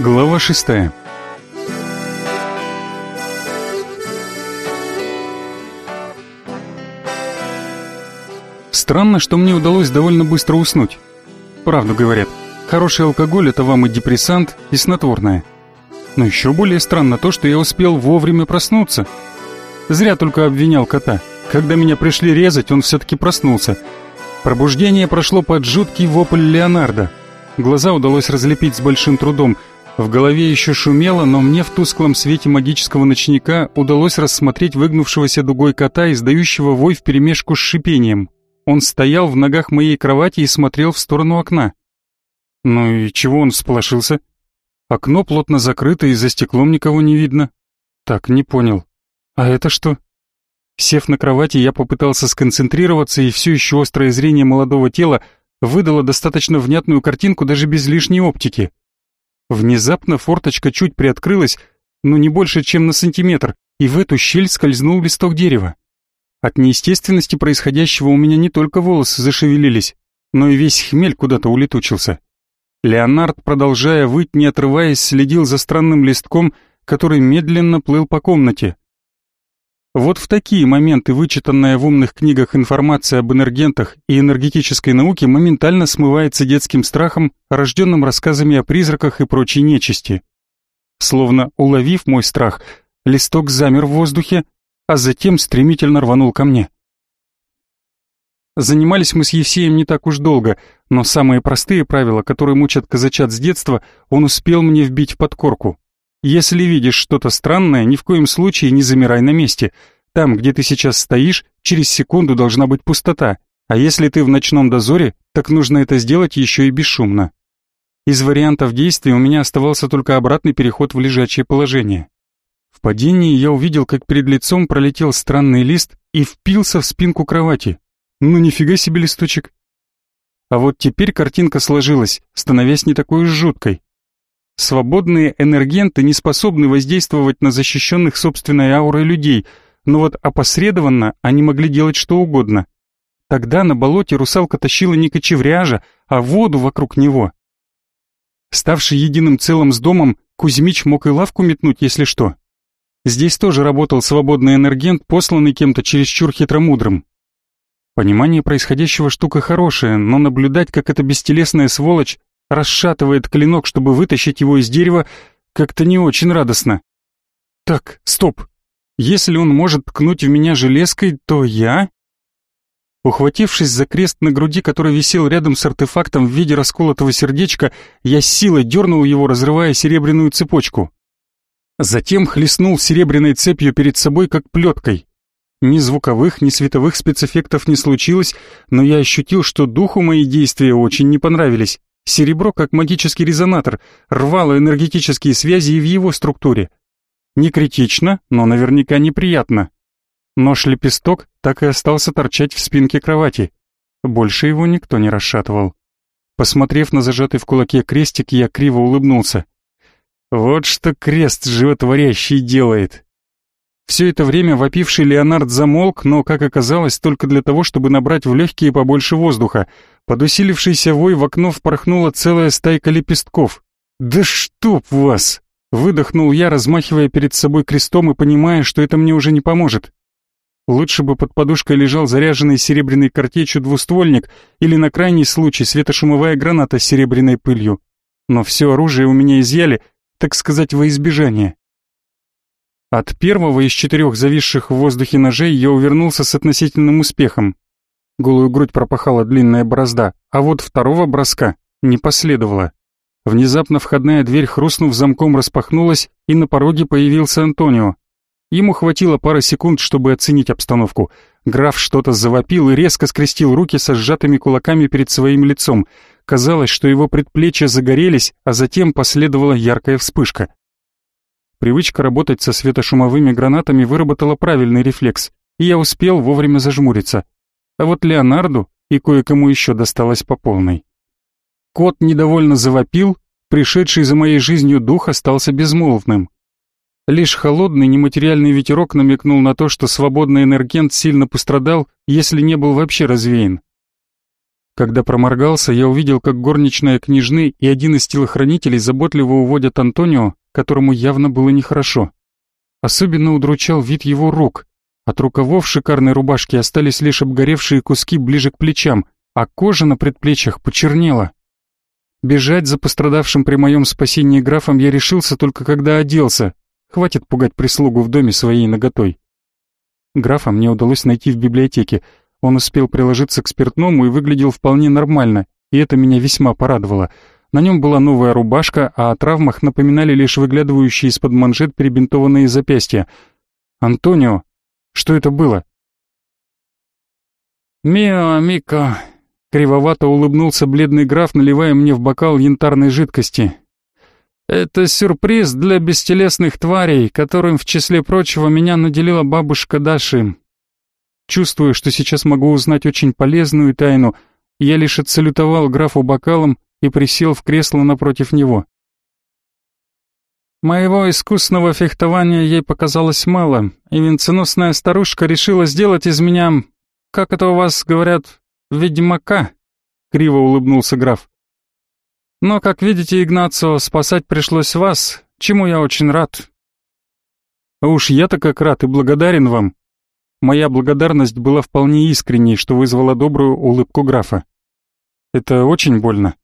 Глава шестая. Странно, что мне удалось довольно быстро уснуть. Правду говорят, хороший алкоголь — это вам и депрессант, и снотворное. Но еще более странно то, что я успел вовремя проснуться. Зря только обвинял кота. Когда меня пришли резать, он все-таки проснулся. Пробуждение прошло под жуткий вопль Леонардо. Глаза удалось разлепить с большим трудом. В голове еще шумело, но мне в тусклом свете магического ночника удалось рассмотреть выгнувшегося дугой кота, издающего вой вперемешку с шипением. Он стоял в ногах моей кровати и смотрел в сторону окна. Ну и чего он всполошился? Окно плотно закрыто, и за стеклом никого не видно. Так, не понял. А это что? Сев на кровати, я попытался сконцентрироваться, и все еще острое зрение молодого тела выдало достаточно внятную картинку даже без лишней оптики. Внезапно форточка чуть приоткрылась, но не больше, чем на сантиметр, и в эту щель скользнул листок дерева. От неестественности происходящего у меня не только волосы зашевелились, но и весь хмель куда-то улетучился. Леонард, продолжая выть, не отрываясь, следил за странным листком, который медленно плыл по комнате. Вот в такие моменты вычитанная в умных книгах информация об энергентах и энергетической науке моментально смывается детским страхом, рожденным рассказами о призраках и прочей нечисти. Словно уловив мой страх, листок замер в воздухе, а затем стремительно рванул ко мне. Занимались мы с Евсеем не так уж долго, но самые простые правила, которые мучат казачат с детства, он успел мне вбить в подкорку. Если видишь что-то странное, ни в коем случае не замирай на месте. Там, где ты сейчас стоишь, через секунду должна быть пустота, а если ты в ночном дозоре, так нужно это сделать еще и бесшумно. Из вариантов действий у меня оставался только обратный переход в лежачее положение. В падении я увидел, как перед лицом пролетел странный лист и впился в спинку кровати. Ну нифига себе листочек. А вот теперь картинка сложилась, становясь не такой уж жуткой. Свободные энергенты не способны воздействовать на защищенных собственной аурой людей, но вот опосредованно они могли делать что угодно. Тогда на болоте русалка тащила не кочевряжа, а воду вокруг него. Ставший единым целым с домом, Кузьмич мог и лавку метнуть, если что. Здесь тоже работал свободный энергент, посланный кем-то чересчур хитромудрым. Понимание происходящего штука хорошая, но наблюдать, как эта бестелесная сволочь расшатывает клинок, чтобы вытащить его из дерева, как-то не очень радостно. Так, стоп. Если он может ткнуть в меня железкой, то я... Ухватившись за крест на груди, который висел рядом с артефактом в виде расколотого сердечка, я с силой дернул его, разрывая серебряную цепочку. Затем хлестнул серебряной цепью перед собой, как плеткой. Ни звуковых, ни световых спецэффектов не случилось, но я ощутил, что духу мои действия очень не понравились. Серебро, как магический резонатор, рвало энергетические связи и в его структуре. Не критично, но наверняка неприятно. Нож-лепесток так и остался торчать в спинке кровати. Больше его никто не расшатывал. Посмотрев на зажатый в кулаке крестик, я криво улыбнулся. Вот что крест животворящий делает. Все это время вопивший Леонард замолк, но, как оказалось, только для того, чтобы набрать в легкие побольше воздуха. Под усилившийся вой в окно впорхнула целая стайка лепестков. «Да чтоб вас!» Выдохнул я, размахивая перед собой крестом и понимая, что это мне уже не поможет. Лучше бы под подушкой лежал заряженный серебряной картечью двуствольник или на крайний случай светошумовая граната с серебряной пылью. Но все оружие у меня изъяли, так сказать, во избежание. От первого из четырех зависших в воздухе ножей я увернулся с относительным успехом. Голую грудь пропахала длинная борозда, а вот второго броска не последовало. Внезапно входная дверь, хрустнув замком, распахнулась, и на пороге появился Антонио. Ему хватило пары секунд, чтобы оценить обстановку. Граф что-то завопил и резко скрестил руки со сжатыми кулаками перед своим лицом. Казалось, что его предплечья загорелись, а затем последовала яркая вспышка. Привычка работать со светошумовыми гранатами выработала правильный рефлекс, и я успел вовремя зажмуриться. А вот Леонарду и кое-кому еще досталось по полной. Кот недовольно завопил, пришедший за моей жизнью дух остался безмолвным. Лишь холодный нематериальный ветерок намекнул на то, что свободный энергент сильно пострадал, если не был вообще развеян. Когда проморгался, я увидел, как горничная княжны и один из телохранителей заботливо уводят Антонио, которому явно было нехорошо. Особенно удручал вид его рук. От рукавов шикарной рубашки остались лишь обгоревшие куски ближе к плечам, а кожа на предплечьях почернела. Бежать за пострадавшим при моем спасении графом я решился только когда оделся. Хватит пугать прислугу в доме своей наготой. Графа мне удалось найти в библиотеке. Он успел приложиться к спиртному и выглядел вполне нормально, и это меня весьма порадовало. На нем была новая рубашка, а о травмах напоминали лишь выглядывающие из-под манжет перебинтованные запястья. «Антонио, что это было?» «Мио, Мико, Кривовато улыбнулся бледный граф, наливая мне в бокал янтарной жидкости. «Это сюрприз для бестелесных тварей, которым, в числе прочего, меня наделила бабушка Даши. Чувствуя, что сейчас могу узнать очень полезную тайну, я лишь отсалютовал графу бокалом и присел в кресло напротив него. Моего искусного фехтования ей показалось мало, и венценосная старушка решила сделать из меня, как это у вас говорят, ведьмака», — криво улыбнулся граф. «Но, как видите, Игнацио, спасать пришлось вас, чему я очень рад». «А уж я-то как рад и благодарен вам». Моя благодарность была вполне искренней, что вызвала добрую улыбку графа. «Это очень больно».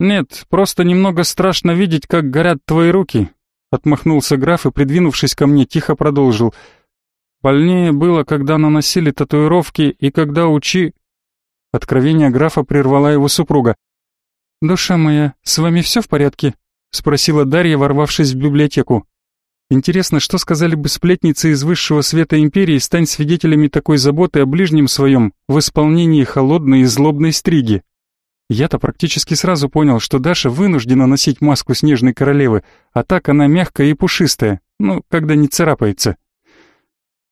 «Нет, просто немного страшно видеть, как горят твои руки», — отмахнулся граф и, придвинувшись ко мне, тихо продолжил. «Больнее было, когда наносили татуировки и когда учи...» Откровение графа прервала его супруга. «Душа моя, с вами все в порядке?» — спросила Дарья, ворвавшись в библиотеку. «Интересно, что сказали бы сплетницы из высшего света империи, стань свидетелями такой заботы о ближнем своем в исполнении холодной и злобной стриги?» Я-то практически сразу понял, что Даша вынуждена носить маску снежной королевы, а так она мягкая и пушистая, ну, когда не царапается.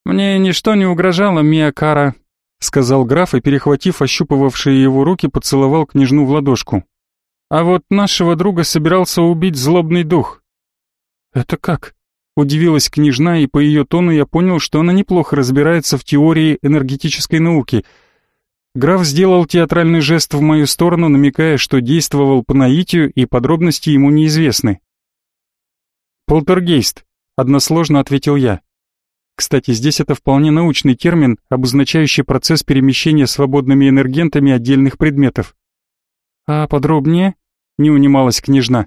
«Мне ничто не угрожало, Мия Кара», — сказал граф и, перехватив ощупывавшие его руки, поцеловал княжну в ладошку. «А вот нашего друга собирался убить злобный дух». «Это как?» — удивилась княжна, и по ее тону я понял, что она неплохо разбирается в теории энергетической науки. Граф сделал театральный жест в мою сторону, намекая, что действовал по наитию, и подробности ему неизвестны. «Полтергейст», — односложно ответил я. Кстати, здесь это вполне научный термин, обозначающий процесс перемещения свободными энергентами отдельных предметов. А подробнее? Не унималась княжна.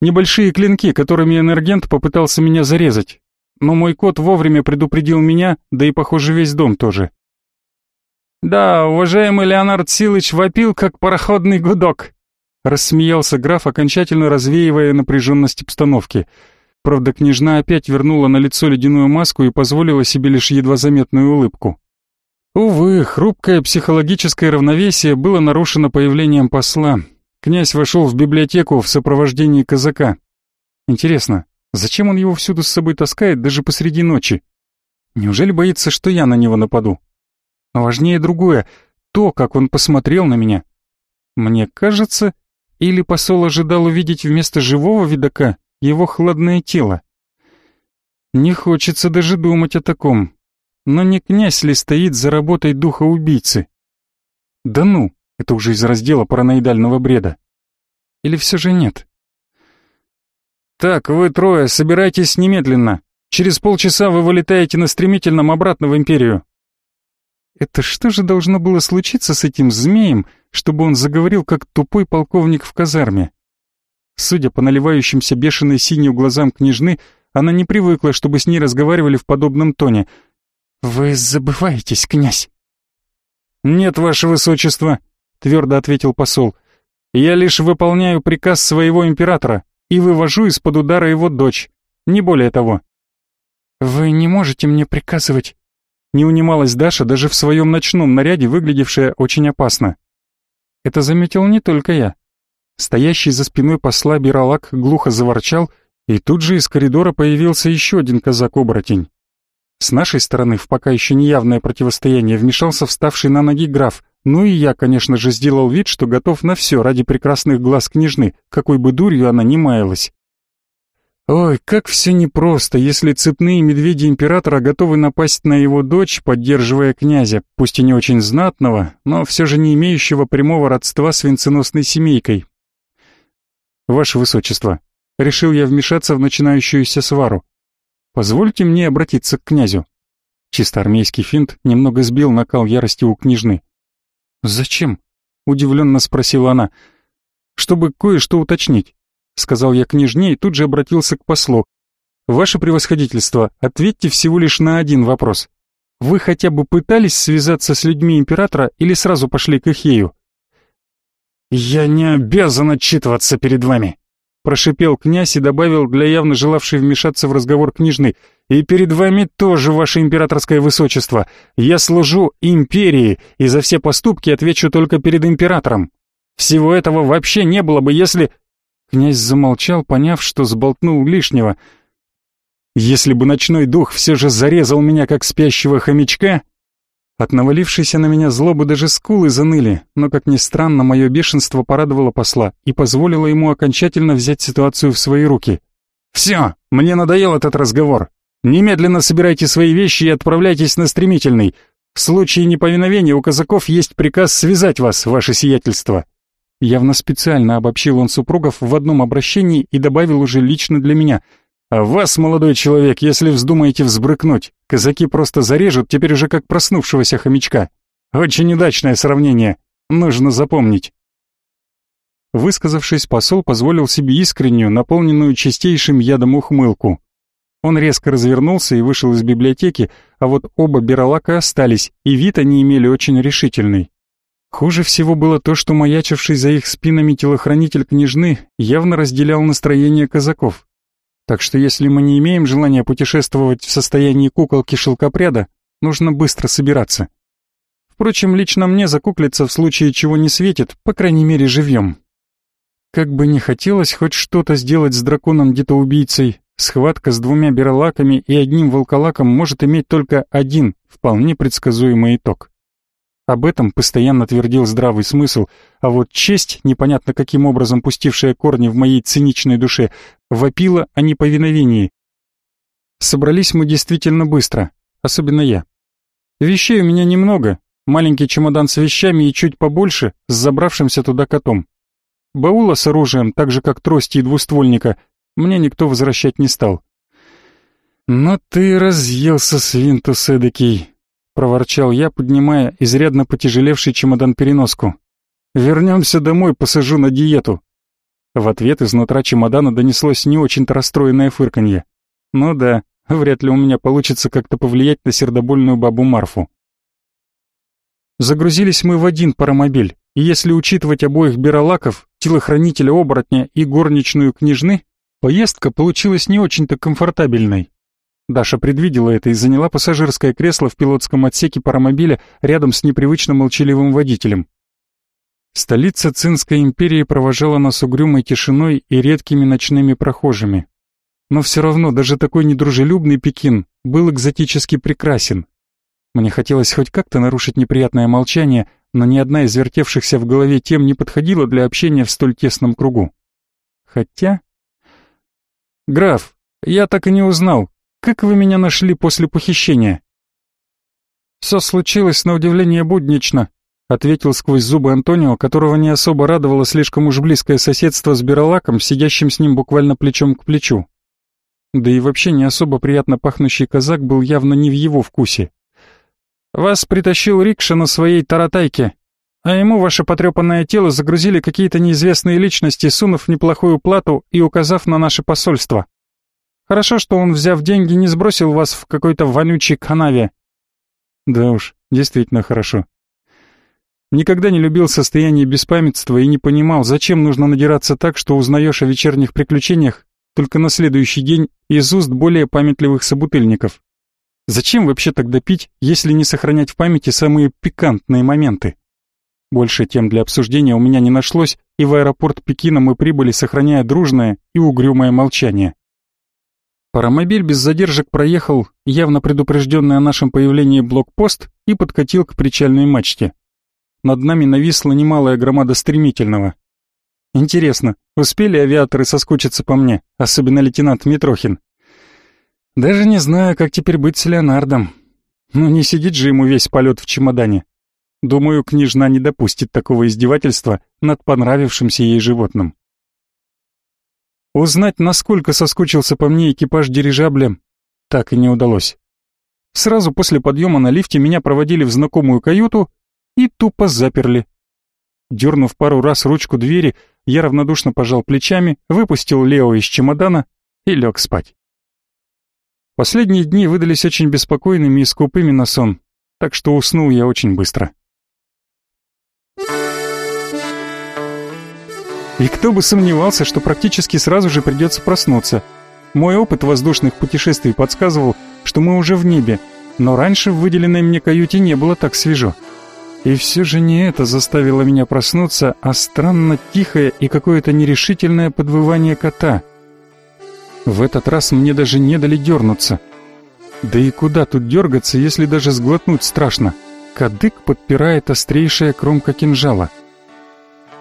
Небольшие клинки, которыми энергент попытался меня зарезать. Но мой кот вовремя предупредил меня, да и, похоже, весь дом тоже. «Да, уважаемый Леонард Силыч вопил, как пароходный гудок», рассмеялся граф, окончательно развеивая напряженность обстановки – Правда, княжна опять вернула на лицо ледяную маску и позволила себе лишь едва заметную улыбку. Увы, хрупкое психологическое равновесие было нарушено появлением посла. Князь вошел в библиотеку в сопровождении казака. Интересно, зачем он его всюду с собой таскает даже посреди ночи? Неужели боится, что я на него нападу? Но важнее другое, то, как он посмотрел на меня. Мне кажется, или посол ожидал увидеть вместо живого видака его хладное тело. Не хочется даже думать о таком. Но не князь ли стоит за работой духа убийцы? Да ну, это уже из раздела параноидального бреда. Или все же нет? Так, вы трое, собирайтесь немедленно. Через полчаса вы вылетаете на стремительном обратно в Империю. Это что же должно было случиться с этим змеем, чтобы он заговорил как тупой полковник в казарме? Судя по наливающимся бешеной синей глазам княжны, она не привыкла, чтобы с ней разговаривали в подобном тоне. «Вы забываетесь, князь!» «Нет, ваше высочество», — твердо ответил посол. «Я лишь выполняю приказ своего императора и вывожу из-под удара его дочь, не более того». «Вы не можете мне приказывать», — не унималась Даша, даже в своем ночном наряде, выглядевшая очень опасно. Это заметил не только я. Стоящий за спиной посла Биралак глухо заворчал, и тут же из коридора появился еще один казак-оборотень. С нашей стороны в пока еще неявное противостояние вмешался вставший на ноги граф, ну и я, конечно же, сделал вид, что готов на все ради прекрасных глаз княжны, какой бы дурью она ни маялась. Ой, как все непросто, если цепные медведи императора готовы напасть на его дочь, поддерживая князя, пусть и не очень знатного, но все же не имеющего прямого родства с венценосной семейкой. Ваше Высочество, решил я вмешаться в начинающуюся свару. Позвольте мне обратиться к князю. Чисто армейский финт немного сбил накал ярости у княжны. «Зачем?» — удивленно спросила она. «Чтобы кое-что уточнить сказал я княжне и тут же обратился к послу. «Ваше превосходительство, ответьте всего лишь на один вопрос. Вы хотя бы пытались связаться с людьми императора или сразу пошли к Ихею?» «Я не обязан отчитываться перед вами», — прошипел князь и добавил для явно желавшей вмешаться в разговор княжны. «И перед вами тоже, ваше императорское высочество. Я служу империи и за все поступки отвечу только перед императором. Всего этого вообще не было бы, если...» Князь замолчал, поняв, что сболтнул лишнего. «Если бы ночной дух все же зарезал меня, как спящего хомячка...» От навалившейся на меня злобы даже скулы заныли, но, как ни странно, мое бешенство порадовало посла и позволило ему окончательно взять ситуацию в свои руки. «Все, мне надоел этот разговор. Немедленно собирайте свои вещи и отправляйтесь на стремительный. В случае неповиновения у казаков есть приказ связать вас, ваше сиятельство». Явно специально обобщил он супругов в одном обращении и добавил уже лично для меня. «А вас, молодой человек, если вздумаете взбрыкнуть, казаки просто зарежут теперь уже как проснувшегося хомячка. Очень удачное сравнение. Нужно запомнить». Высказавшись, посол позволил себе искреннюю, наполненную чистейшим ядом ухмылку. Он резко развернулся и вышел из библиотеки, а вот оба Бералака остались, и вид они имели очень решительный. Хуже всего было то, что маячивший за их спинами телохранитель княжны явно разделял настроение казаков. Так что если мы не имеем желания путешествовать в состоянии куколки-шелкопряда, нужно быстро собираться. Впрочем, лично мне закуклиться в случае чего не светит, по крайней мере, живьем. Как бы не хотелось хоть что-то сделать с драконом-детоубийцей, схватка с двумя бералаками и одним волколаком может иметь только один, вполне предсказуемый итог. Об этом постоянно твердил здравый смысл, а вот честь, непонятно каким образом пустившая корни в моей циничной душе, вопила о неповиновении. Собрались мы действительно быстро, особенно я. Вещей у меня немного, маленький чемодан с вещами и чуть побольше с забравшимся туда котом. Баула с оружием, так же как трости и двуствольника, мне никто возвращать не стал. «Но ты разъелся, свинтус эдакий», проворчал я, поднимая изрядно потяжелевший чемодан-переноску. «Вернемся домой, посажу на диету». В ответ изнутра чемодана донеслось не очень-то расстроенное фырканье. «Ну да, вряд ли у меня получится как-то повлиять на сердобольную бабу Марфу». Загрузились мы в один паромобиль, и если учитывать обоих бералаков, телохранителя оборотня и горничную княжны, поездка получилась не очень-то комфортабельной. Даша предвидела это и заняла пассажирское кресло в пилотском отсеке паромобиля рядом с непривычно молчаливым водителем. Столица Цинской империи провожала нас угрюмой тишиной и редкими ночными прохожими. Но все равно даже такой недружелюбный Пекин был экзотически прекрасен. Мне хотелось хоть как-то нарушить неприятное молчание, но ни одна из вертевшихся в голове тем не подходила для общения в столь тесном кругу. Хотя... «Граф, я так и не узнал, как вы меня нашли после похищения?» «Все случилось на удивление буднично», — ответил сквозь зубы Антонио, которого не особо радовало слишком уж близкое соседство с Биролаком, сидящим с ним буквально плечом к плечу. Да и вообще не особо приятно пахнущий казак был явно не в его вкусе. «Вас притащил рикша на своей таратайке, а ему ваше потрепанное тело загрузили какие-то неизвестные личности, сунув неплохую плату и указав на наше посольство. Хорошо, что он, взяв деньги, не сбросил вас в какой-то вонючей канаве. Да уж, действительно хорошо. Никогда не любил состояние беспамятства и не понимал, зачем нужно надираться так, что узнаешь о вечерних приключениях только на следующий день из уст более памятливых собутыльников. Зачем вообще тогда пить, если не сохранять в памяти самые пикантные моменты? Больше тем для обсуждения у меня не нашлось, и в аэропорт Пекина мы прибыли, сохраняя дружное и угрюмое молчание. Паромобиль без задержек проехал, явно предупрежденный о нашем появлении блокпост, и подкатил к причальной мачте. Над нами нависла немалая громада стремительного. Интересно, успели авиаторы соскучиться по мне, особенно лейтенант Митрохин? Даже не знаю, как теперь быть с Леонардом. Ну не сидит же ему весь полет в чемодане. Думаю, княжна не допустит такого издевательства над понравившимся ей животным. Узнать, насколько соскучился по мне экипаж дирижабля, так и не удалось. Сразу после подъема на лифте меня проводили в знакомую каюту и тупо заперли. Дернув пару раз ручку двери, я равнодушно пожал плечами, выпустил Лео из чемодана и лег спать. Последние дни выдались очень беспокойными и скупыми на сон, так что уснул я очень быстро. И кто бы сомневался, что практически сразу же придется проснуться. Мой опыт воздушных путешествий подсказывал, что мы уже в небе, но раньше в выделенной мне каюте не было так свежо. И все же не это заставило меня проснуться, а странно тихое и какое-то нерешительное подвывание кота. В этот раз мне даже не дали дернуться. Да и куда тут дергаться, если даже сглотнуть страшно? Кадык подпирает острейшая кромка кинжала —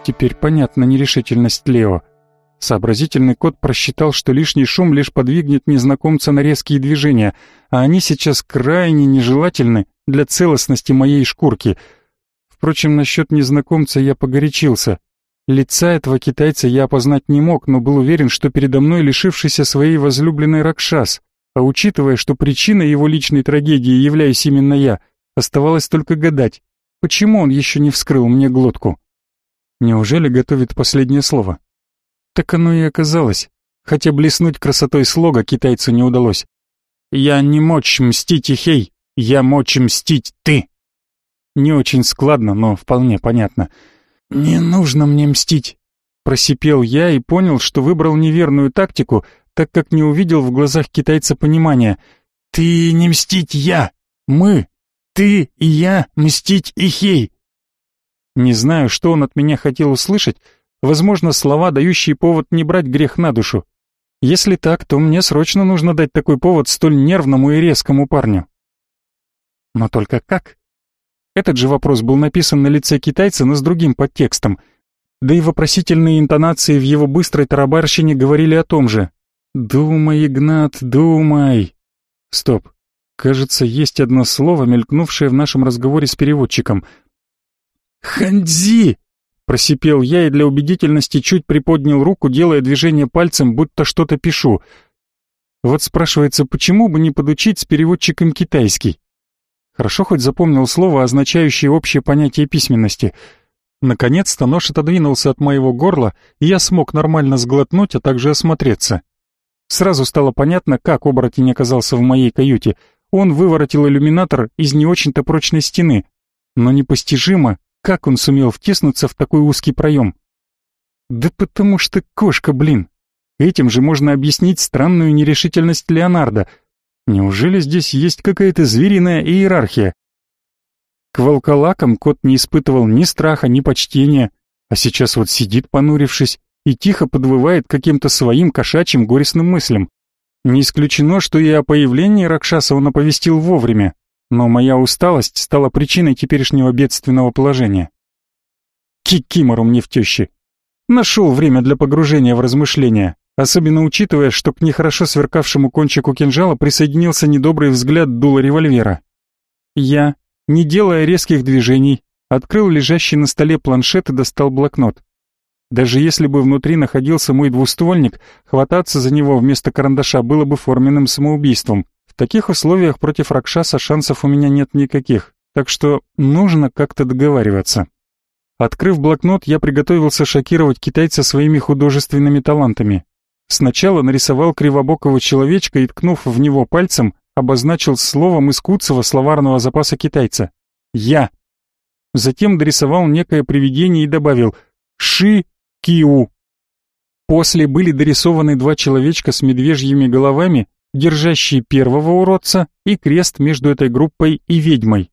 Теперь понятна нерешительность Лео. Сообразительный кот просчитал, что лишний шум лишь подвигнет незнакомца на резкие движения, а они сейчас крайне нежелательны для целостности моей шкурки. Впрочем, насчет незнакомца я погорячился. Лица этого китайца я опознать не мог, но был уверен, что передо мной лишившийся своей возлюбленной Ракшас, а учитывая, что причиной его личной трагедии являюсь именно я, оставалось только гадать, почему он еще не вскрыл мне глотку. Неужели готовит последнее слово? Так оно и оказалось. Хотя блеснуть красотой слога китайцу не удалось. «Я не мочь мстить Ихей, я мочь мстить ты». Не очень складно, но вполне понятно. «Не нужно мне мстить», — просипел я и понял, что выбрал неверную тактику, так как не увидел в глазах китайца понимания. «Ты не мстить я, мы, ты и я мстить Ихей, не знаю, что он от меня хотел услышать, возможно, слова, дающие повод не брать грех на душу. Если так, то мне срочно нужно дать такой повод столь нервному и резкому парню. Но только как? Этот же вопрос был написан на лице китайца, но с другим подтекстом. Да и вопросительные интонации в его быстрой тарабарщине говорили о том же. «Думай, Игнат, думай!» Стоп. Кажется, есть одно слово, мелькнувшее в нашем разговоре с переводчиком — «Ханзи!» — просипел я и для убедительности чуть приподнял руку, делая движение пальцем, будто что-то пишу. Вот спрашивается, почему бы не подучить с переводчиком китайский? Хорошо хоть запомнил слово, означающее общее понятие письменности. Наконец-то нож отодвинулся от моего горла, и я смог нормально сглотнуть, а также осмотреться. Сразу стало понятно, как оборотень оказался в моей каюте. Он выворотил иллюминатор из не очень-то прочной стены, но непостижимо, как он сумел втиснуться в такой узкий проем? Да потому что кошка, блин. Этим же можно объяснить странную нерешительность Леонардо. Неужели здесь есть какая-то звериная иерархия? К волколакам кот не испытывал ни страха, ни почтения, а сейчас вот сидит понурившись и тихо подвывает каким-то своим кошачьим горестным мыслям. Не исключено, что и о появлении Ракшаса он оповестил вовремя, но моя усталость стала причиной теперешнего бедственного положения. Кикимору мне в тещи. Нашел время для погружения в размышления, особенно учитывая, что к нехорошо сверкавшему кончику кинжала присоединился недобрый взгляд дула револьвера. Я, не делая резких движений, открыл лежащий на столе планшет и достал блокнот. Даже если бы внутри находился мой двуствольник, хвататься за него вместо карандаша было бы форменным самоубийством таких условиях против Ракшаса шансов у меня нет никаких, так что нужно как-то договариваться. Открыв блокнот, я приготовился шокировать китайца своими художественными талантами. Сначала нарисовал кривобокого человечка и, ткнув в него пальцем, обозначил словом из куцого словарного запаса китайца. «Я». Затем дорисовал некое привидение и добавил «Ши-Киу». После были дорисованы два человечка с медвежьими головами держащий первого уродца, и крест между этой группой и ведьмой.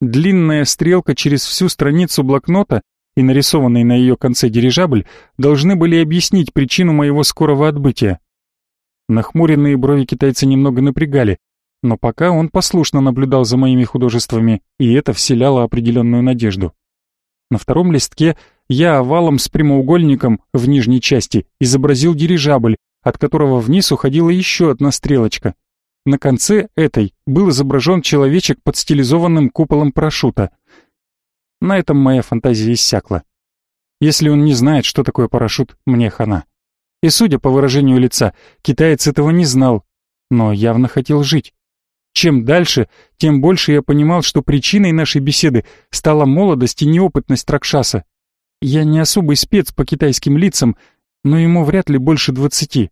Длинная стрелка через всю страницу блокнота и нарисованный на ее конце дирижабль должны были объяснить причину моего скорого отбытия. Нахмуренные брови китайца немного напрягали, но пока он послушно наблюдал за моими художествами, и это вселяло определенную надежду. На втором листке я овалом с прямоугольником в нижней части изобразил дирижабль, от которого вниз уходила еще одна стрелочка. На конце этой был изображен человечек под стилизованным куполом парашюта. На этом моя фантазия иссякла. Если он не знает, что такое парашют, мне хана. И судя по выражению лица, китаец этого не знал, но явно хотел жить. Чем дальше, тем больше я понимал, что причиной нашей беседы стала молодость и неопытность Ракшаса. Я не особый спец по китайским лицам, но ему вряд ли больше двадцати.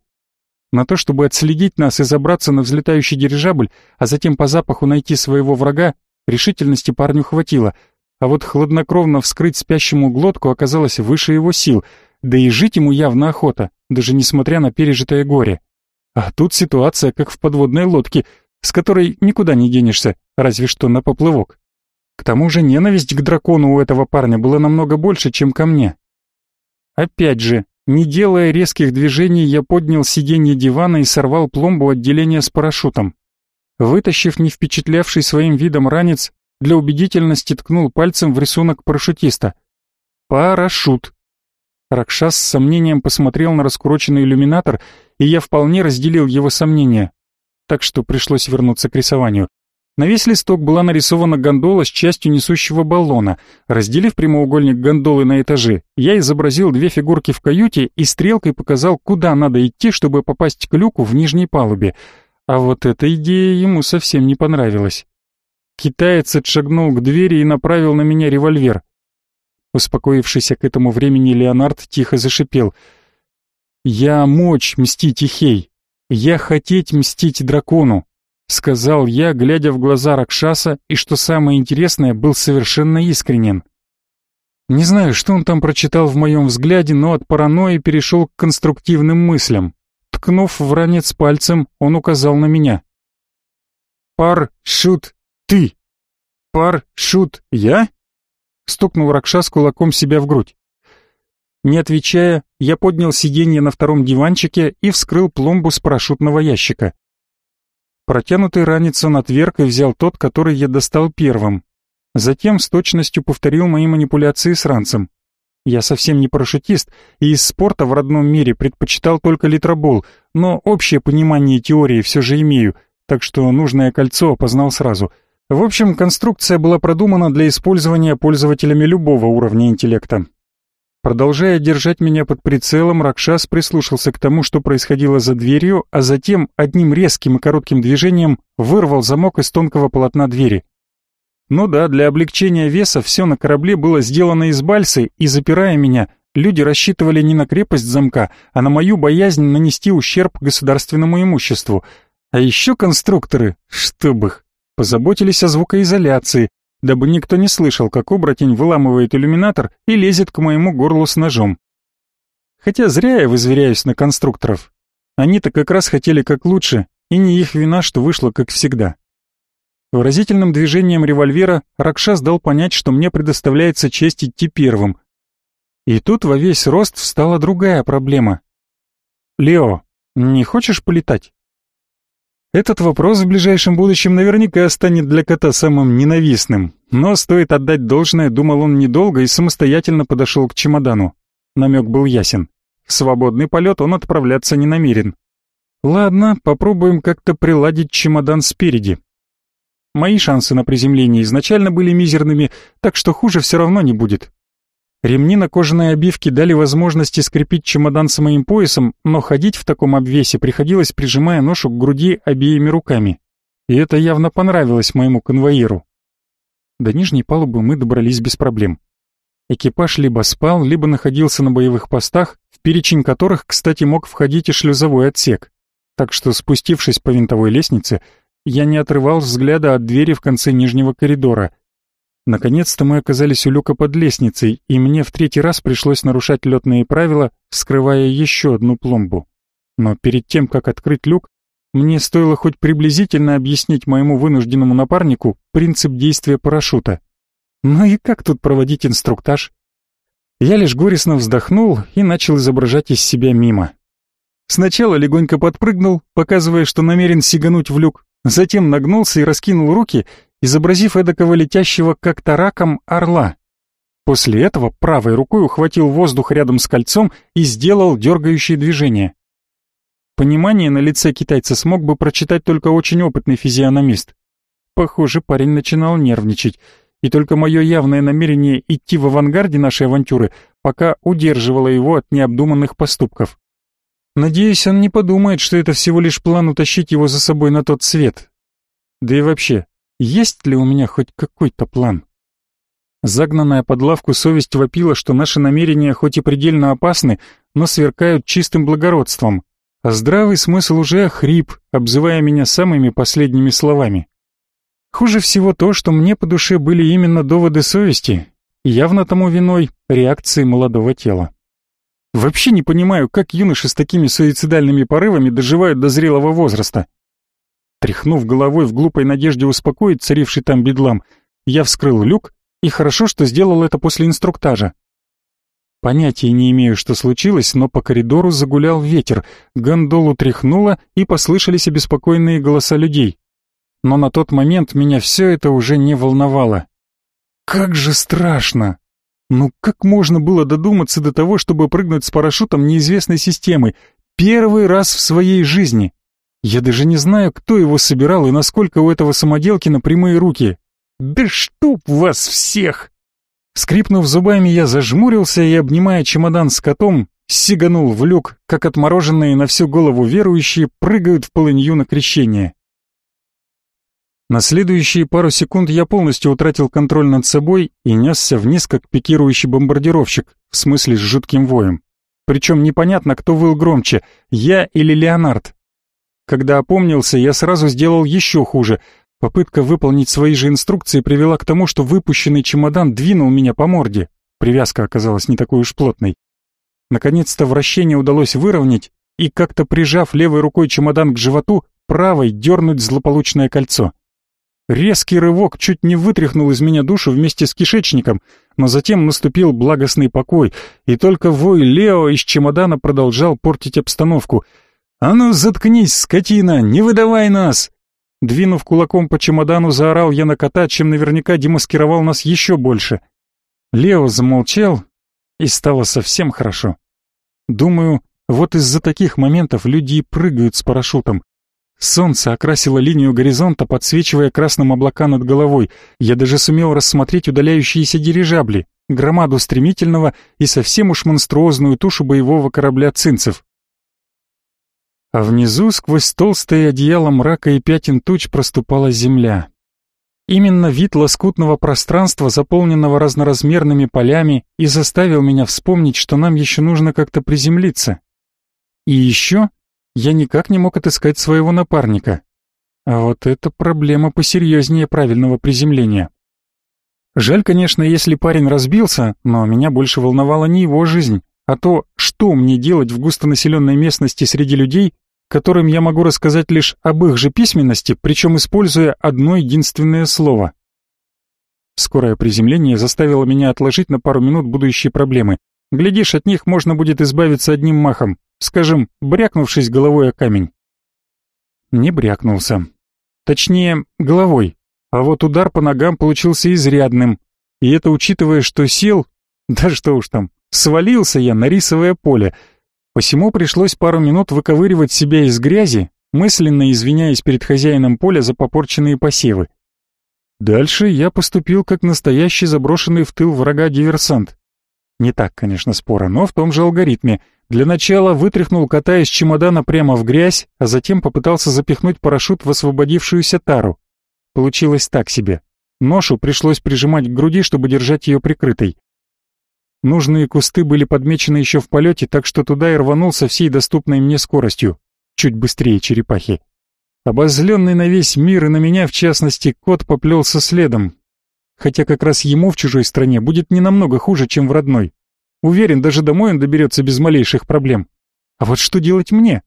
На то, чтобы отследить нас и забраться на взлетающий дирижабль, а затем по запаху найти своего врага, решительности парню хватило, а вот хладнокровно вскрыть спящему глотку оказалось выше его сил, да и жить ему явно охота, даже несмотря на пережитое горе. А тут ситуация как в подводной лодке, с которой никуда не денешься, разве что на поплывок. К тому же ненависть к дракону у этого парня была намного больше, чем ко мне. Опять же, не делая резких движений, я поднял сиденье дивана и сорвал пломбу отделения с парашютом. Вытащив не впечатлявший своим видом ранец, для убедительности ткнул пальцем в рисунок парашютиста. Парашют. Ракшас с сомнением посмотрел на раскуроченный иллюминатор, и я вполне разделил его сомнения. Так что пришлось вернуться к рисованию. На весь листок была нарисована гондола с частью несущего баллона. Разделив прямоугольник гондолы на этажи, я изобразил две фигурки в каюте и стрелкой показал, куда надо идти, чтобы попасть к люку в нижней палубе. А вот эта идея ему совсем не понравилась. Китаец отшагнул к двери и направил на меня револьвер. Успокоившийся к этому времени Леонард тихо зашипел. «Я мочь мстить Ихей. Я хотеть мстить дракону», — сказал я, глядя в глаза Ракшаса, и, что самое интересное, был совершенно искренен. Не знаю, что он там прочитал в моем взгляде, но от паранойи перешел к конструктивным мыслям. Ткнув в ранец пальцем, он указал на меня. «Пар, шут, ты!» «Пар, шут, я?» стукнул Ракшас кулаком себя в грудь. Не отвечая, я поднял сиденье на втором диванчике и вскрыл пломбу с парашютного ящика. Протянутый ранец он отверг и взял тот, который я достал первым. Затем с точностью повторил мои манипуляции с ранцем. Я совсем не парашютист и из спорта в родном мире предпочитал только литробол, но общее понимание теории все же имею, так что нужное кольцо опознал сразу — в общем, конструкция была продумана для использования пользователями любого уровня интеллекта. Продолжая держать меня под прицелом, Ракшас прислушался к тому, что происходило за дверью, а затем одним резким и коротким движением вырвал замок из тонкого полотна двери. Ну да, для облегчения веса все на корабле было сделано из бальсы, и запирая меня, люди рассчитывали не на крепость замка, а на мою боязнь нанести ущерб государственному имуществу. А еще конструкторы, чтоб их, позаботились о звукоизоляции, дабы никто не слышал, как оборотень выламывает иллюминатор и лезет к моему горлу с ножом. Хотя зря я возверяюсь на конструкторов. Они-то как раз хотели как лучше, и не их вина, что вышло как всегда. Выразительным движением револьвера Ракшас дал понять, что мне предоставляется честь идти первым. И тут во весь рост встала другая проблема. «Лео, не хочешь полетать?» Этот вопрос в ближайшем будущем наверняка станет для кота самым ненавистным, но стоит отдать должное, думал он недолго и самостоятельно подошел к чемодану. Намек был ясен. В свободный полет он отправляться не намерен. Ладно, попробуем как-то приладить чемодан спереди. Мои шансы на приземление изначально были мизерными, так что хуже все равно не будет. Ремни на кожаной обивке дали возможность скрепить чемодан с моим поясом, но ходить в таком обвесе приходилось, прижимая ношу к груди обеими руками. И это явно понравилось моему конвоиру. До нижней палубы мы добрались без проблем. Экипаж либо спал, либо находился на боевых постах, в перечень которых, кстати, мог входить и шлюзовой отсек. Так что, спустившись по винтовой лестнице, я не отрывал взгляда от двери в конце нижнего коридора — Наконец-то мы оказались у люка под лестницей, и мне в третий раз пришлось нарушать летные правила, вскрывая еще одну пломбу. Но перед тем, как открыть люк, мне стоило хоть приблизительно объяснить моему вынужденному напарнику принцип действия парашюта. Ну и как тут проводить инструктаж? Я лишь горестно вздохнул и начал изображать из себя мимо. Сначала легонько подпрыгнул, показывая, что намерен сигануть в люк, затем нагнулся и раскинул руки, изобразив эдакого летящего как-то раком орла. После этого правой рукой ухватил воздух рядом с кольцом и сделал дергающие движения. Понимание на лице китайца смог бы прочитать только очень опытный физиономист. Похоже, парень начинал нервничать, и только мое явное намерение идти в авангарде нашей авантюры пока удерживало его от необдуманных поступков. Надеюсь, он не подумает, что это всего лишь план утащить его за собой на тот свет. Да и вообще, есть ли у меня хоть какой-то план? Загнанная под лавку совесть вопила, что наши намерения хоть и предельно опасны, но сверкают чистым благородством, а здравый смысл уже охрип, обзывая меня самыми последними словами. Хуже всего то, что мне по душе были именно доводы совести, явно тому виной реакции молодого тела. Вообще не понимаю, как юноши с такими суицидальными порывами доживают до зрелого возраста. Тряхнув головой в глупой надежде успокоить царивший там бедлам, я вскрыл люк, и хорошо, что сделал это после инструктажа. Понятия не имею, что случилось, но по коридору загулял ветер, гондолу тряхнуло, и послышались обеспокоенные голоса людей. Но на тот момент меня все это уже не волновало. Как же страшно! Ну как можно было додуматься до того, чтобы прыгнуть с парашютом неизвестной системы? Первый раз в своей жизни. Я даже не знаю, кто его собирал и насколько у этого самоделки на прямые руки. Да чтоб вас всех! Скрипнув зубами, я зажмурился и, обнимая чемодан с котом, сиганул в люк, как отмороженные на всю голову верующие прыгают в полынью на крещение. На следующие пару секунд я полностью утратил контроль над собой и несся вниз, как пикирующий бомбардировщик, в смысле с жутким воем. Причем непонятно, кто выл громче, я или Леонард. Когда опомнился, я сразу сделал еще хуже. Попытка выполнить свои же инструкции привела к тому, что выпущенный чемодан двинул меня по морде. Привязка оказалась не такой уж плотной. Наконец-то вращение удалось выровнять, и как-то прижав левой рукой чемодан к животу, правой дернуть злополучное кольцо. Резкий рывок чуть не вытряхнул из меня душу вместе с кишечником, но затем наступил благостный покой, и только вой Лео из чемодана продолжал портить обстановку. «А ну, заткнись, скотина, не выдавай нас!» Двинув кулаком по чемодану, заорал я на кота, чем наверняка демаскировал нас еще больше. Лео замолчал, и стало совсем хорошо. Думаю, вот из-за таких моментов люди и прыгают с парашютом. Солнце окрасило линию горизонта, подсвечивая красным облака над головой. Я даже сумел рассмотреть удаляющиеся дирижабли, громаду стремительного и совсем уж монструозную тушу боевого корабля цинцев. А внизу, сквозь толстое одеяло мрака и пятен туч, проступала земля. Именно вид лоскутного пространства, заполненного разноразмерными полями, и заставил меня вспомнить, что нам еще нужно как-то приземлиться. И еще я никак не мог отыскать своего напарника. А вот это проблема посерьезнее правильного приземления. Жаль, конечно, если парень разбился, но меня больше волновала не его жизнь, а то, что мне делать в густонаселенной местности среди людей, которым я могу рассказать лишь об их же письменности, причем используя одно единственное слово. Скорое приземление заставило меня отложить на пару минут будущие проблемы. Глядишь, от них можно будет избавиться одним махом скажем, брякнувшись головой о камень. Не брякнулся. Точнее, головой. А вот удар по ногам получился изрядным. И это учитывая, что сел, да что уж там, свалился я на рисовое поле. Посему пришлось пару минут выковыривать себя из грязи, мысленно извиняясь перед хозяином поля за попорченные посевы. Дальше я поступил как настоящий заброшенный в тыл врага диверсант. Не так, конечно, спора, но в том же алгоритме — для начала вытряхнул кота из чемодана прямо в грязь, а затем попытался запихнуть парашют в освободившуюся тару. Получилось так себе. Ношу пришлось прижимать к груди, чтобы держать ее прикрытой. Нужные кусты были подмечены еще в полете, так что туда и рванул со всей доступной мне скоростью. Чуть быстрее черепахи. Обозленный на весь мир и на меня, в частности, кот поплелся следом. Хотя как раз ему в чужой стране будет не намного хуже, чем в родной. Уверен, даже домой он доберется без малейших проблем. А вот что делать мне?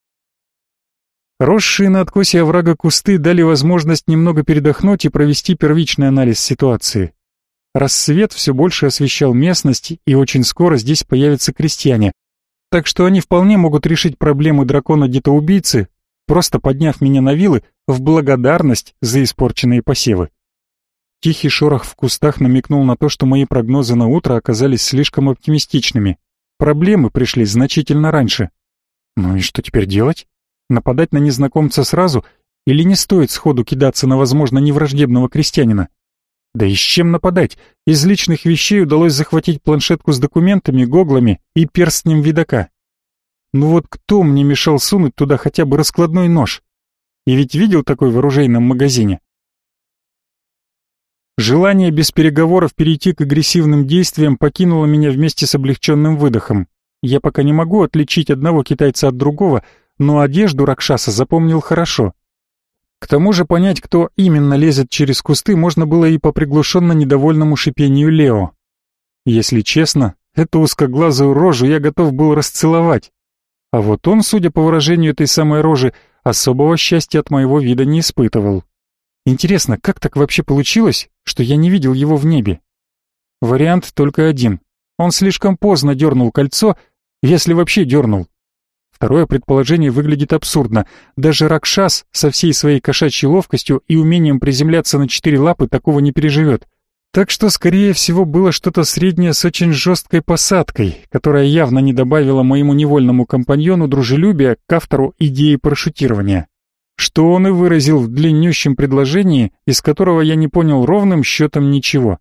Росшие на откосе оврага кусты дали возможность немного передохнуть и провести первичный анализ ситуации. Рассвет все больше освещал местность, и очень скоро здесь появятся крестьяне. Так что они вполне могут решить проблему дракона-детоубийцы, просто подняв меня на вилы в благодарность за испорченные посевы. Тихий шорох в кустах намекнул на то, что мои прогнозы на утро оказались слишком оптимистичными. Проблемы пришли значительно раньше. Ну и что теперь делать? Нападать на незнакомца сразу или не стоит сходу кидаться на, возможно, невраждебного крестьянина? Да и с чем нападать? Из личных вещей удалось захватить планшетку с документами, гоглами и перстнем видака. Ну вот кто мне мешал сунуть туда хотя бы раскладной нож? И ведь видел такой в оружейном магазине. Желание без переговоров перейти к агрессивным действиям покинуло меня вместе с облегченным выдохом. Я пока не могу отличить одного китайца от другого, но одежду Ракшаса запомнил хорошо. К тому же понять, кто именно лезет через кусты, можно было и по приглушенно недовольному шипению Лео. Если честно, эту узкоглазую рожу я готов был расцеловать. А вот он, судя по выражению этой самой рожи, особого счастья от моего вида не испытывал. Интересно, как так вообще получилось, что я не видел его в небе? Вариант только один. Он слишком поздно дернул кольцо, если вообще дернул. Второе предположение выглядит абсурдно. Даже Ракшас со всей своей кошачьей ловкостью и умением приземляться на четыре лапы такого не переживет. Так что, скорее всего, было что-то среднее с очень жесткой посадкой, которая явно не добавила моему невольному компаньону дружелюбия к автору идеи парашютирования. Что он и выразил в длиннющем предложении, из которого я не понял ровным счетом ничего.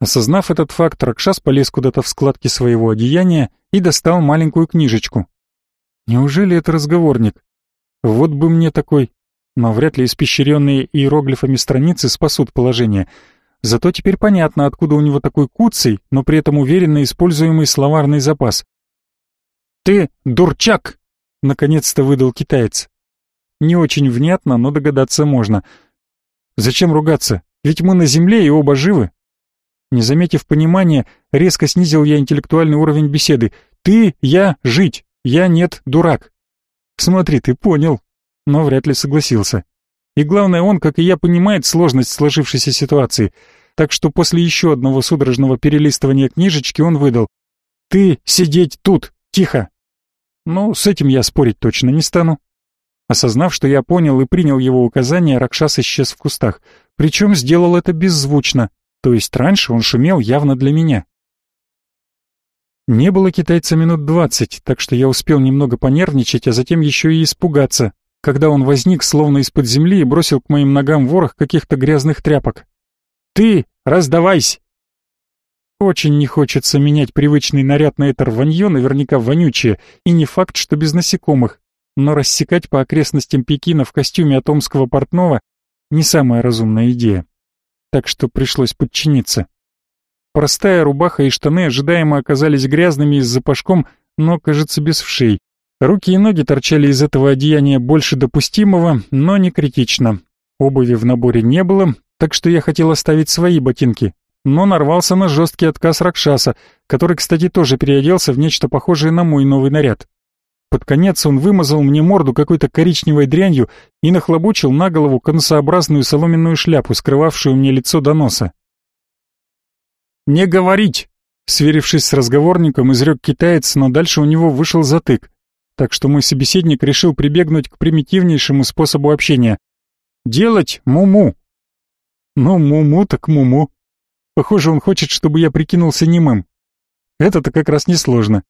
Осознав этот факт, Ракшас полез куда-то в складки своего одеяния и достал маленькую книжечку. Неужели это разговорник? Вот бы мне такой. Но вряд ли испещренные иероглифами страницы спасут положение — Зато теперь понятно, откуда у него такой куцый, но при этом уверенно используемый словарный запас. «Ты дурчак!» — наконец-то выдал китаец. Не очень внятно, но догадаться можно. «Зачем ругаться? Ведь мы на земле и оба живы». Не заметив понимания, резко снизил я интеллектуальный уровень беседы. «Ты, я, жить, я, нет, дурак». «Смотри, ты понял», но вряд ли согласился. И главное, он, как и я, понимает сложность сложившейся ситуации. Так что после еще одного судорожного перелистывания книжечки он выдал. «Ты сидеть тут, тихо!» Ну, с этим я спорить точно не стану. Осознав, что я понял и принял его указание, Ракшас исчез в кустах. Причем сделал это беззвучно, то есть раньше он шумел явно для меня. Не было китайца минут двадцать, так что я успел немного понервничать, а затем еще и испугаться, когда он возник словно из-под земли и бросил к моим ногам ворох каких-то грязных тряпок. «Ты, раздавайся!» Очень не хочется менять привычный наряд на это рванье, наверняка вонючее, и не факт, что без насекомых, но рассекать по окрестностям Пекина в костюме атомского портного не самая разумная идея. Так что пришлось подчиниться. Простая рубаха и штаны ожидаемо оказались грязными и с запашком, но, кажется, без вшей. Руки и ноги торчали из этого одеяния больше допустимого, но не критично. Обуви в наборе не было, так что я хотел оставить свои ботинки, но нарвался на жесткий отказ Ракшаса, который, кстати, тоже переоделся в нечто похожее на мой новый наряд. Под конец он вымазал мне морду какой-то коричневой дрянью и нахлобучил на голову конусообразную соломенную шляпу, скрывавшую мне лицо до носа. «Не говорить!» Сверившись с разговорником, изрек китаец, но дальше у него вышел затык так что мой собеседник решил прибегнуть к примитивнейшему способу общения. «Делать муму». Ну, муму так муму. Похоже, он хочет, чтобы я прикинулся немым. Это-то как раз несложно.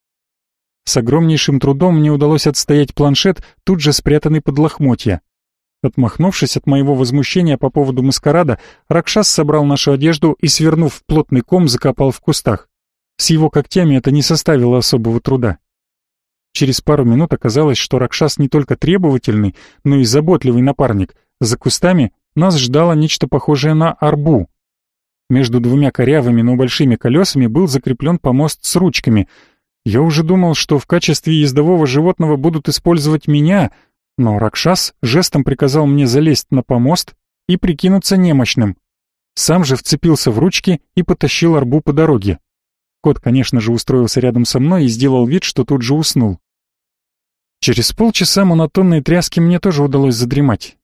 С огромнейшим трудом мне удалось отстоять планшет, тут же спрятанный под лохмотья. Отмахнувшись от моего возмущения по поводу маскарада, Ракшас собрал нашу одежду и, свернув в плотный ком, закопал в кустах. С его когтями это не составило особого труда. Через пару минут оказалось, что Ракшас не только требовательный, но и заботливый напарник. За кустами нас ждало нечто похожее на арбу. Между двумя корявыми, но большими колесами был закреплен помост с ручками. Я уже думал, что в качестве ездового животного будут использовать меня, но Ракшас жестом приказал мне залезть на помост и прикинуться немощным. Сам же вцепился в ручки и потащил арбу по дороге. Кот, конечно же, устроился рядом со мной и сделал вид, что тут же уснул. Через полчаса монотонной тряски мне тоже удалось задремать.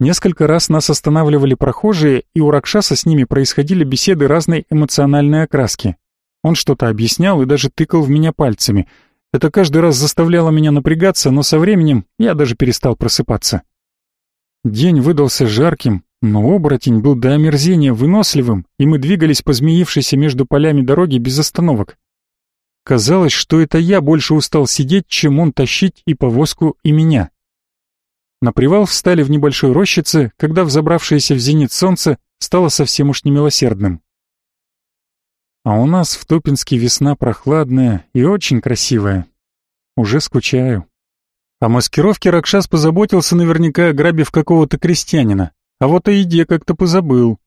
Несколько раз нас останавливали прохожие, и у Ракшаса с ними происходили беседы разной эмоциональной окраски. Он что-то объяснял и даже тыкал в меня пальцами. Это каждый раз заставляло меня напрягаться, но со временем я даже перестал просыпаться. День выдался жарким, Но оборотень был до омерзения выносливым, и мы двигались по змеившейся между полями дороги без остановок. Казалось, что это я больше устал сидеть, чем он тащить и повозку, и меня. На привал встали в небольшой рощице, когда взобравшееся в зенит солнце стало совсем уж немилосердным. А у нас в Топинске весна прохладная и очень красивая. Уже скучаю. О маскировке Ракшас позаботился наверняка, ограбив какого-то крестьянина, а вот о еде как-то позабыл.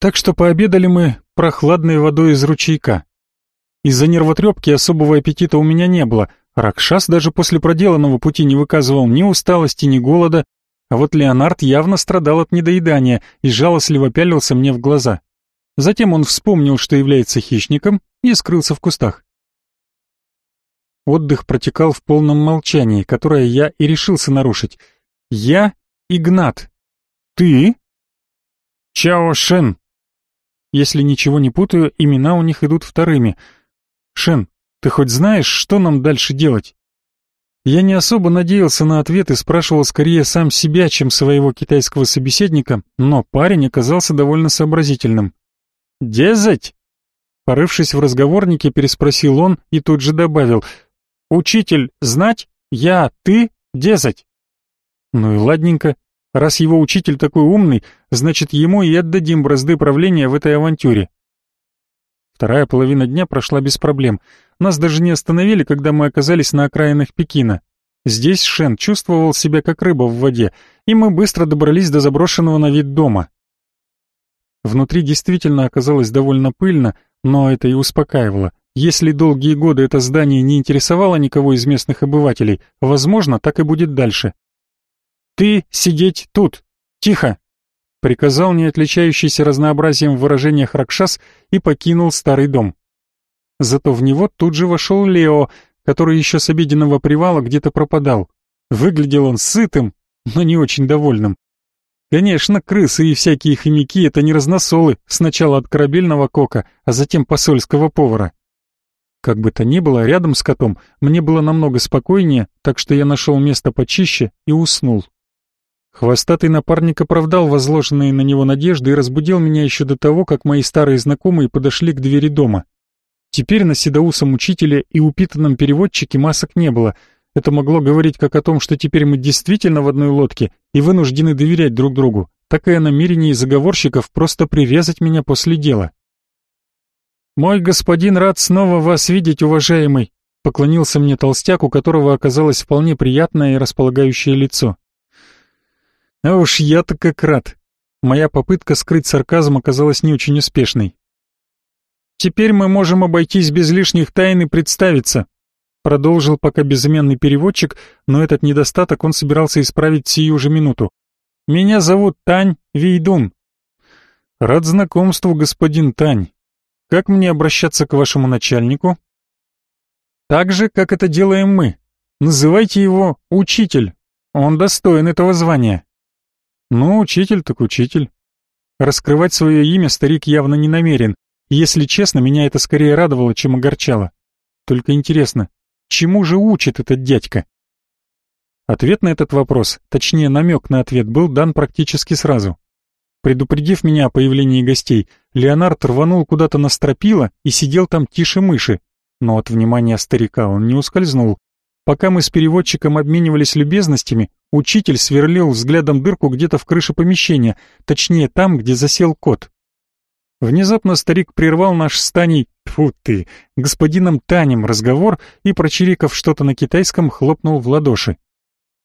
Так что пообедали мы прохладной водой из ручейка. Из-за нервотрепки особого аппетита у меня не было, Ракшас даже после проделанного пути не выказывал ни усталости, ни голода, а вот Леонард явно страдал от недоедания и жалостливо пялился мне в глаза. Затем он вспомнил, что является хищником, и скрылся в кустах. Отдых протекал в полном молчании, которое я и решился нарушить. Я Игнат. Ты? Чао Шен. Если ничего не путаю, имена у них идут вторыми. Шен, ты хоть знаешь, что нам дальше делать? Я не особо надеялся на ответ и спрашивал скорее сам себя, чем своего китайского собеседника, но парень оказался довольно сообразительным. «Дезать?» Порывшись в разговорнике, переспросил он и тут же добавил «Учитель, знать? Я, ты, дезать?» Ну и ладненько. Раз его учитель такой умный, значит ему и отдадим бразды правления в этой авантюре. Вторая половина дня прошла без проблем. Нас даже не остановили, когда мы оказались на окраинах Пекина. Здесь Шен чувствовал себя как рыба в воде, и мы быстро добрались до заброшенного на вид дома. Внутри действительно оказалось довольно пыльно, но это и успокаивало. Если долгие годы это здание не интересовало никого из местных обывателей, возможно, так и будет дальше. «Ты сидеть тут! Тихо!» приказал не отличающийся разнообразием в выражениях Ракшас и покинул старый дом. Зато в него тут же вошел Лео, который еще с обеденного привала где-то пропадал. Выглядел он сытым, но не очень довольным. Конечно, крысы и всякие хомяки — это не разносолы, сначала от корабельного кока, а затем посольского повара. Как бы то ни было, рядом с котом мне было намного спокойнее, так что я нашел место почище и уснул. Хвостатый напарник оправдал возложенные на него надежды и разбудил меня еще до того, как мои старые знакомые подошли к двери дома. Теперь на седоусом учителе и упитанном переводчике масок не было. Это могло говорить как о том, что теперь мы действительно в одной лодке и вынуждены доверять друг другу, так и о намерении заговорщиков просто прирезать меня после дела. «Мой господин рад снова вас видеть, уважаемый», — поклонился мне толстяк, у которого оказалось вполне приятное и располагающее лицо. А уж я-то как рад. Моя попытка скрыть сарказм оказалась не очень успешной. Теперь мы можем обойтись без лишних тайн и представиться, продолжил пока безымянный переводчик, но этот недостаток он собирался исправить сию же минуту. Меня зовут Тань Вейдун. Рад знакомству, господин Тань. Как мне обращаться к вашему начальнику? Так же, как это делаем мы. Называйте его учитель. Он достоин этого звания. Ну, учитель так учитель. Раскрывать свое имя старик явно не намерен. Если честно, меня это скорее радовало, чем огорчало. Только интересно, чему же учит этот дядька? Ответ на этот вопрос, точнее намек на ответ, был дан практически сразу. Предупредив меня о появлении гостей, Леонард рванул куда-то на стропила и сидел там тише мыши, но от внимания старика он не ускользнул. Пока мы с переводчиком обменивались любезностями, учитель сверлил взглядом дырку где-то в крыше помещения, точнее там, где засел кот. Внезапно старик прервал наш с Таней, фу ты, господином Танем разговор и, прочирикав что-то на китайском, хлопнул в ладоши.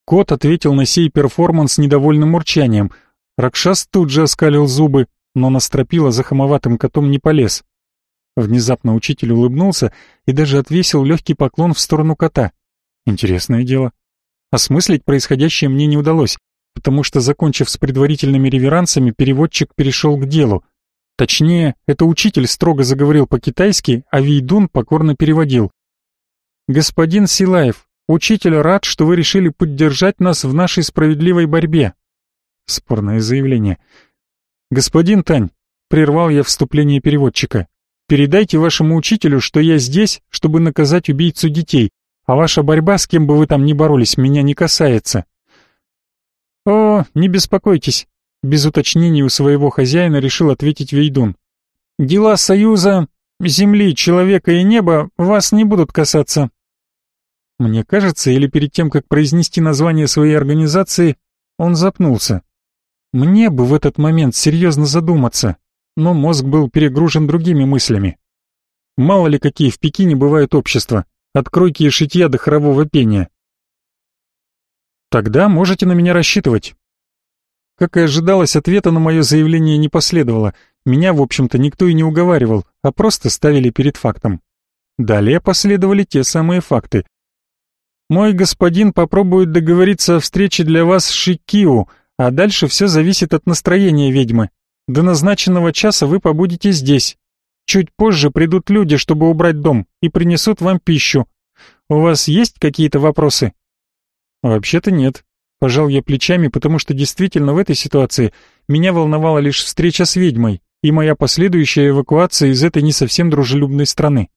Кот ответил на сей перформанс недовольным урчанием. Ракшас тут же оскалил зубы, но на стропила за хамоватым котом не полез. Внезапно учитель улыбнулся и даже отвесил легкий поклон в сторону кота. Интересное дело. Осмыслить происходящее мне не удалось, потому что, закончив с предварительными реверансами, переводчик перешел к делу. Точнее, это учитель строго заговорил по-китайски, а Вейдун покорно переводил. «Господин Силаев, учитель рад, что вы решили поддержать нас в нашей справедливой борьбе». Спорное заявление. «Господин Тань», — прервал я вступление переводчика, «передайте вашему учителю, что я здесь, чтобы наказать убийцу детей, а ваша борьба, с кем бы вы там ни боролись, меня не касается. О, не беспокойтесь. Без уточнений у своего хозяина решил ответить Вейдун. «Дела Союза, Земли, Человека и Неба вас не будут касаться». Мне кажется, или перед тем, как произнести название своей организации, он запнулся. Мне бы в этот момент серьезно задуматься, но мозг был перегружен другими мыслями. Мало ли какие в Пекине бывают общества, от кройки и шитья до хорового пения. Тогда можете на меня рассчитывать. Как и ожидалось, ответа на мое заявление не последовало. Меня, в общем-то, никто и не уговаривал, а просто ставили перед фактом. Далее последовали те самые факты. Мой господин попробует договориться о встрече для вас с Шикиу, а дальше все зависит от настроения ведьмы. До назначенного часа вы побудете здесь. Чуть позже придут люди, чтобы убрать дом, и принесут вам пищу. У вас есть какие-то вопросы? Вообще-то нет. Пожал я плечами, потому что действительно в этой ситуации меня волновала лишь встреча с ведьмой и моя последующая эвакуация из этой не совсем дружелюбной страны.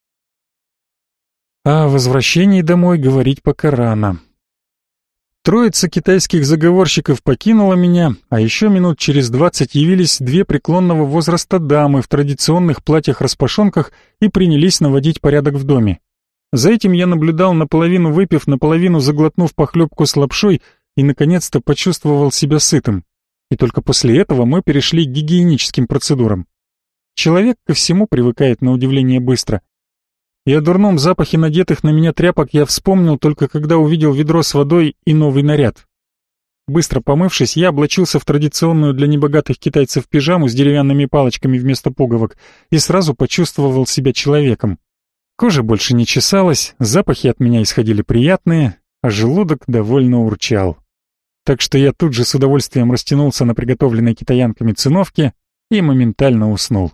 О возвращении домой говорить пока рано. Троица китайских заговорщиков покинула меня, а еще минут через двадцать явились две преклонного возраста дамы в традиционных платьях-распашонках и принялись наводить порядок в доме. За этим я наблюдал, наполовину выпив, наполовину заглотнув похлебку с лапшой и, наконец-то, почувствовал себя сытым. И только после этого мы перешли к гигиеническим процедурам. Человек ко всему привыкает на удивление быстро. И о дурном запахе надетых на меня тряпок я вспомнил только когда увидел ведро с водой и новый наряд. Быстро помывшись, я облачился в традиционную для небогатых китайцев пижаму с деревянными палочками вместо пуговок и сразу почувствовал себя человеком. Кожа больше не чесалась, запахи от меня исходили приятные, а желудок довольно урчал. Так что я тут же с удовольствием растянулся на приготовленной китаянками циновке и моментально уснул.